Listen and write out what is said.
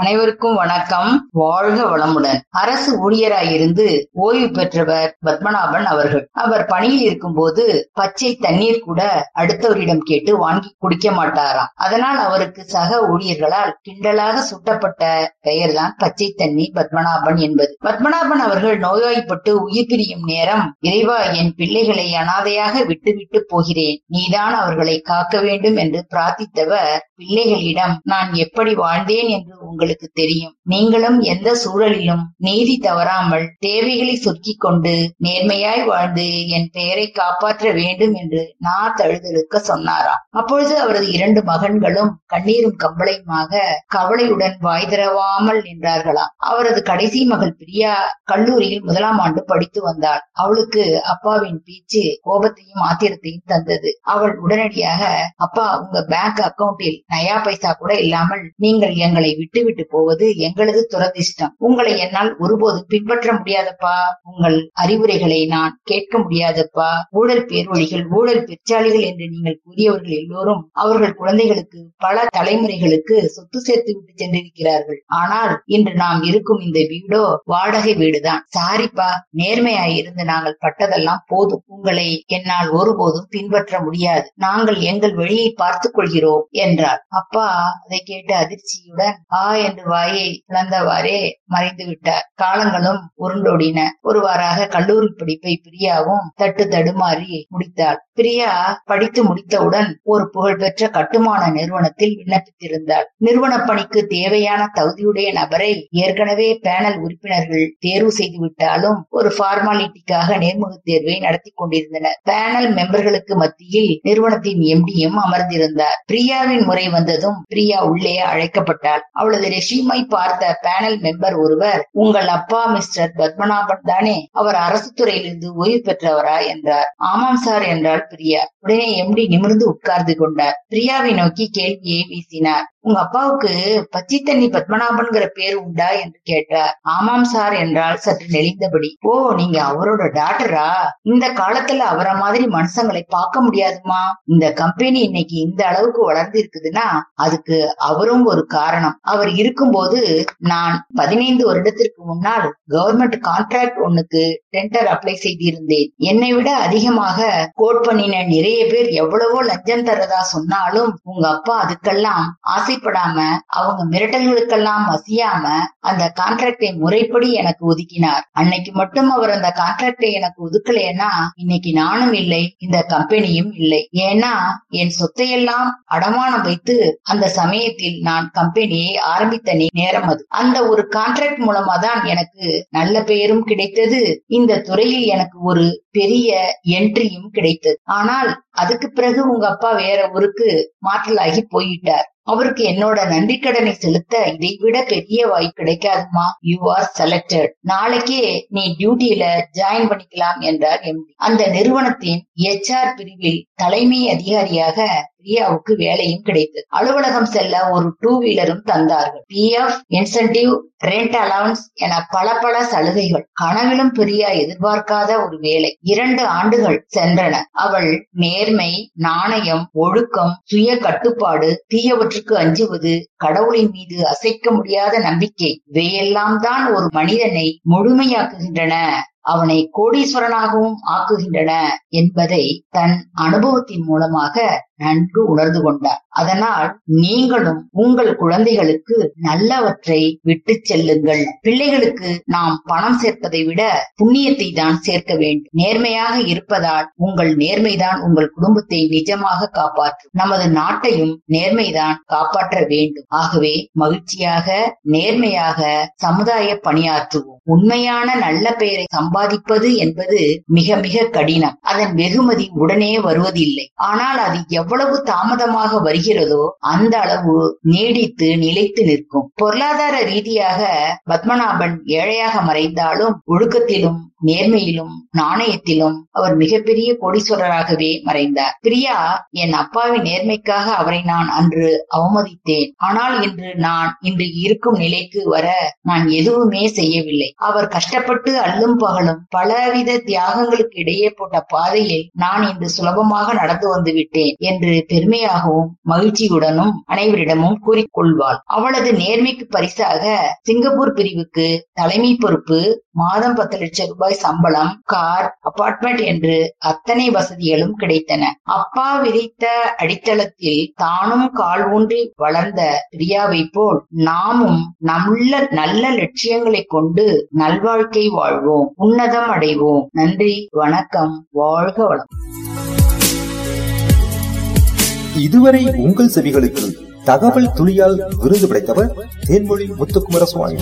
அனைவருக்கும் வணக்கம். வாழ்க வளமுடன். அரசு ஊழியராயிருந்து ஓய்வு பெற்றவர் பத்மநாபன் அவர்கள். அவர் பணியில் இருக்கும் போது பச்சை தண்ணீர் கூட அடுத்தவரிடம் கேட்டு வாங்கி குடிக்க மாட்டாராம். அதனால் அவருக்கு சக ஊழியர்களால் கிண்டலாக சுட்டப்பட்ட பெயர்தான் பச்சை தண்ணி பத்மநாபன் என்பது. பத்மநாபன் அவர்கள் நோய்வாய்ப்பட்டு உயிர் பிரியும் நேரம் இறைவா என் பிள்ளைகளை அனாதையாக விட்டுவிட்டு போகிறேன். நீதான் அவர்களை காக்க வேண்டும் என்று பிரார்த்தித்தவர் பிள்ளைகளிடம் நான் எப்படி வாழ்ந்தேன் என்று உங்களுக்கு தெரியும். நீங்களும் எந்த சூழலிலும் நீதி தவறாமல் தேவைகளை சொக்கிக் கொண்டு நேர்மையாய் வாழ்ந்து என் பெயரை காப்பாற்ற வேண்டும் என்று நான் தழுதலுக்க சொன்னாராம் அப்பொழுது அவரது இரண்டு மகன்களும் கண்ணீரும் கம்பளையுமாக கவலையுடன் வாய் திறவாமல் நின்றார்களாம் அவரது கடைசி மகள் பிரியா கல்லூரியில் முதலாம் ஆண்டு படித்து வந்தாள். அவளுக்கு அப்பாவின் பேச்சு கோபத்தையும் ஆத்திரத்தையும் தந்தது. அவள் உடனடியாக அப்பா உங்க பேங்க் அக்கவுண்டில் நயா பைசா கூட இல்லாமல் நீங்கள் எங்களை விட்டு விட்டு போவது எங்களது துரதிர்ஷ்டம். உங்களை என்னால் ஒருபோதும் பின்பற்ற முடியாதப்பா. உங்கள் அறிவுரைகளை நான் கேட்க முடியாதப்பா. ஊழல் பேர்வழிகள் ஊழல் பெற்றாளிகள் என்று நீங்கள் கூறியவர்கள் எல்லோரும் அவர்கள் குழந்தைகளுக்கு பல தலைமுறைகளுக்கு சொத்து சேர்த்து விட்டு சென்றிருக்கிறார்கள். ஆனால் இன்று நாம் இருக்கும் இந்த வீடோ வாடகை வீடுதான். சாரிப்பா நேர்மையாய் இருந்து நாங்கள் பட்டதெல்லாம் போதும். உங்களை என்னால் ஒருபோதும் பின்பற்ற முடியாது. நாங்கள் எங்கள் வழியை பார்த்துக் கொள்கிறோம் என்றார். அப்பா அதை கேட்டு அதிர்ச்சியுடன் ஆ என்று வாயை பிளந்தவாறே மறைந்து விட்டார் காலங்களும் உருண்டோடின. ஒருவாறாக கல்லூரி படிப்பை பிரியாவும் தட்டு தடுமாறி முடித்தாள். பிரியா படித்து முடித்தவுடன் ஒரு புகழ்பெற்ற கட்டுமான நிறுவனத்தில் விண்ணப்பித்திருந்தாள். நிறுவன பணிக்கு தேவையான தகுதியுடைய நபரை ஏற்கனவே பேனல் உறுப்பினர்கள் தேர்வு செய்து விட்டாலும் ஒரு ஃபார்மாலிட்டிக்காக நேர்முக தேர்வை நடத்தி கொண்டிருந்தனர். பேனல் மெம்பர்களுக்கு மத்தியில் நிறுவனத்தின் எம்டியும் அமர்ந்திருந்தார். பிரியாவின் முறை வந்ததும் பிரியா உள்ளே அழைக்கப்பட்டாள். அவளது ரெஷ்யூமை பார்த்த பேனல் மெம்பர் ஒருவர் உங்கள் அப்பா மிஸ்டர் பத்மநாபன் தானே அவர் அரசு துறையிலிருந்து ஓய்வு பெற்றவரா? என்றார். ஆமாம் சார் என்றாள் பிரியா. உடனே எம்டி நிமிர்ந்து உட்கார்ந்து கொண்டார். பிரியாவை நோக்கி கேள்வியை வீசினார். உங்க அப்பாவுக்கு பச்சித்தண்ணி பத்மநாபன்கிற பேர் உண்டா என்று கேட்டார். ஆமாம் சார் என்றால் சற்று நெளிந்தபடி ஓ நீங்க அவரோட டாக்டரா? இந்த காலத்துல அவரை மாதிரி மனுஷங்களை பார்க்க முடியாதுமா இந்த கம்பெனி இன்னைக்கு இந்த அளவுக்கு வளர்ந்து இருக்குதுன்னா அதுக்கு அவரும் ஒரு காரணம். அவர் இருக்கும்போது நான் பதினைந்து வருடத்திற்கு முன்னால் கவர்மெண்ட் கான்ட்ராக்ட் ஒண்ணுக்கு டெண்டர் அப்ளை செய்திருந்தேன். என்னை விட அதிகமாக கோட் பண்ணின நிறைய பேர் எவ்வளவோ லஞ்சம் தரதா சொன்னாலும் உங்க அப்பா அதுக்கெல்லாம் ஆசைப்படாம அவங்க மிரட்டல்களுக்கெல்லாம் அசியாம அந்த கான்ட்ராக்டை முறைப்படி எனக்கு ஒதுக்கினார். அன்னைக்கு மட்டும் அவர் அந்த கான்ட்ராக்டை எனக்கு ஒதுக்கலைன்னா இன்னைக்கு நானும் இல்லை இந்த கம்பெனியும் இல்லை. ஏன்னா என் சொத்தையெல்லாம் அடமானம் வைத்து அந்த சமயத்தில் நான் கம்பெனியை ஆரம்பித்த நேரம் அது. அந்த ஒரு கான்ட்ராக்ட் மூலமா தான் எனக்கு நல்ல பெயரும் கிடைத்தது. இந்த துறையில் எனக்கு ஒரு பெரிய என்ட்ரியும் கிடைத்தது. ஆனால் அதுக்கு பிறகு உங்க அப்பா வேற ஊருக்கு மாற்றலாகி போயிட்டார். அவருக்கு என்னோட நன்றி கடனை செலுத்த இதை விட பெரிய வாய்ப்பு கிடைக்காதுமா? யூ ஆர் செலக்டட் நாளைக்கே நீ டியூட்டியில ஜாயின் பண்ணிக்கலாம் என்றார் எம்டி அந்த நிறுவனத்தின் எச்ஆர் பிரிவில் தலைமை அதிகாரியாக பிரியாவுக்கு வேலையும் கிடைத்தது. அலுவலகம் செல்ல ஒரு டூ வீலரும் தந்தார்கள். P F incentive rent allowance என பல பல சலுகைகள். கனவிலும் பிரியா எதிர்பார்க்காத ஒரு வேலை. இரண்டு ஆண்டுகள் சென்றன. அவள் நேர்மை நாணயம் ஒழுக்கம் சுய கட்டுப்பாடு தீயவற்றுக்கு அஞ்சுவது கடவுளின் மீது அசைக்க முடியாத நம்பிக்கை இவையெல்லாம் தான் ஒரு மனிதனை முழுமையாக்குகின்றன. அவனை கோடீஸ்வரனாகவும் ஆக்குகின்றன என்பதை தன் அனுபவத்தின் மூலமாக நன்கு உணர்ந்து கொண்டார். அதனால் நீங்களும் உங்கள் குழந்தைகளுக்கு நல்லவற்றை விட்டு செல்லுங்கள். பிள்ளைகளுக்கு நாம் பணம் சேர்ப்பதை விட புண்ணியத்தை தான் சேர்க்க வேண்டும். நேர்மையாக இருப்பதால் உங்கள் நேர்மைதான் உங்கள் குடும்பத்தை நிஜமாக காப்பாற்றும். நமது நாட்டையும் நேர்மைதான் காப்பாற்ற வேண்டும். ஆகவே மகிழ்ச்சியாக நேர்மையாக சமுதாய பணியாற்றுவோம். உண்மையான நல்ல பெயரை சம்பாதிப்பது என்பது மிக மிக கடினம். அதன் வெகுமதி உடனே வருவதில்லை. ஆனால் அது எவ்வளவு எவ்வளவு தாமதமாக வருகிறதோ அந்த அளவு நீடித்து நிலைத்து நிற்கும். பொருளாதார ரீதியாக பத்மநாபன் ஏழையாக மறைந்தாலும் ஒழுக்கத்திலும் நேர்மையிலும் நாணயத்திலும் அவர் மிகப்பெரிய கோடீஸ்வரராகவே மறைந்தார். பிரியா என் அப்பாவின் நேர்மைக்காக அவரை நான் அன்று அவமதித்தேன். ஆனால் இன்று நான் இன்று இருக்கும் நிலைக்கு வர நான் எதுவுமே செய்யவில்லை. அவர் கஷ்டப்பட்டு அல்லும் பகலும் பலவித தியாகங்களுக்கு இடையே போட்ட பாதையில் நான் இன்று சுலபமாக நடந்து வந்து விட்டேன். என்று பெருமையாகவும் மகிழ்ச்சியுடனும் அனைவரிடமும் கூறிக்கொள்வாள். அவளது நேர்மைக்கு பரிசாக சிங்கப்பூர் பிரிவுக்கு தலைமை பொறுப்பு மாதம் பத்து லட்சம் ரூபாய் சம்பளம் கார் அபார்ட்மெண்ட் என்று அத்தனை வசதிகளும் கிடைத்தன. அப்பா விதைத்த அடித்தளத்தில் தானும் கால் ஊன்றி வளர்ந்த பிரியாவை போல் நாமும் நல்ல நல்ல லட்சியங்களை கொண்டு நல்வாழ்க்கை வாழ்வோம் உன்னதம் அடைவோம். நன்றி வணக்கம் வாழ்க வளம். இதுவரை உங்கள் செவிகளுக்கு தகவல் துளியால் விருது படைத்தவர் தேன்மொழி முத்துக்குமார சுவாமி